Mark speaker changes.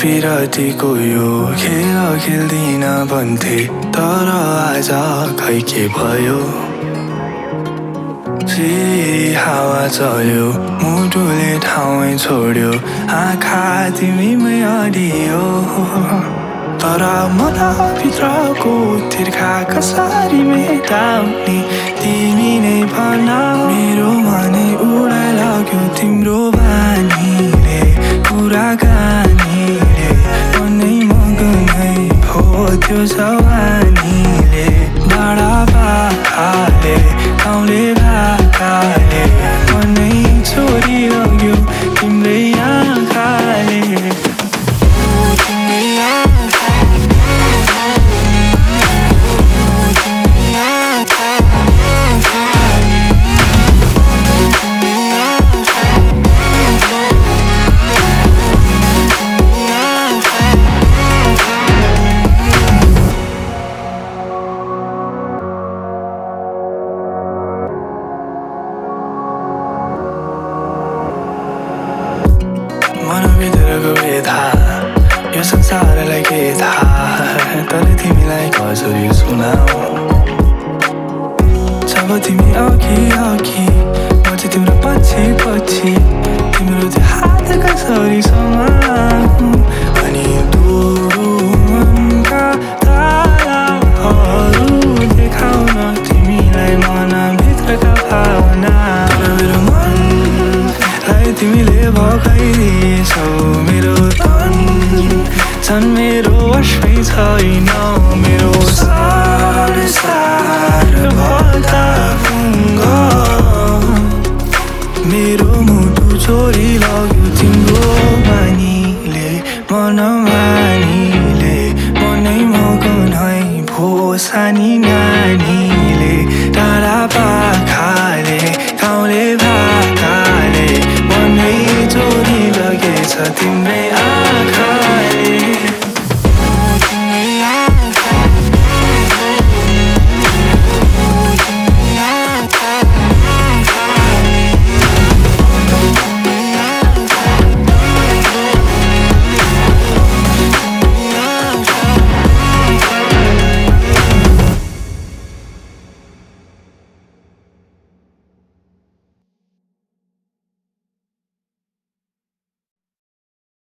Speaker 1: पिरतीको यो खेल खेल्दिन भन्थे तर आज खै के भयो हावा चल्यो मुटुले ठाउँै छोड्यो आँखा तिमीमै अडियो तर मलाई भित्रको तिर्खा कसरी मेटाउने तिमी त्यो जवानीले बडा बाखाले गाउँले भाकाले मनभित्रको व्यथा यो संसारलाई के थाहा तर तिमीलाई कसरी सुनाऊ जब तिमी अघि अघि म चाहिँ तिम्रो पछि पछि तिम्रो त्यो हात कसरी समाऊ अनि दुरु देखाउन तिमीलाई मनभित्रका भावना मेरो मनलाई तिमीले तन झन् मेरो वशमै छैन मेरो संसार मेरो मुटु चोरी लग्यो तिम्रो बानीले मन मानीले मनै मगनै भो सानी पाखा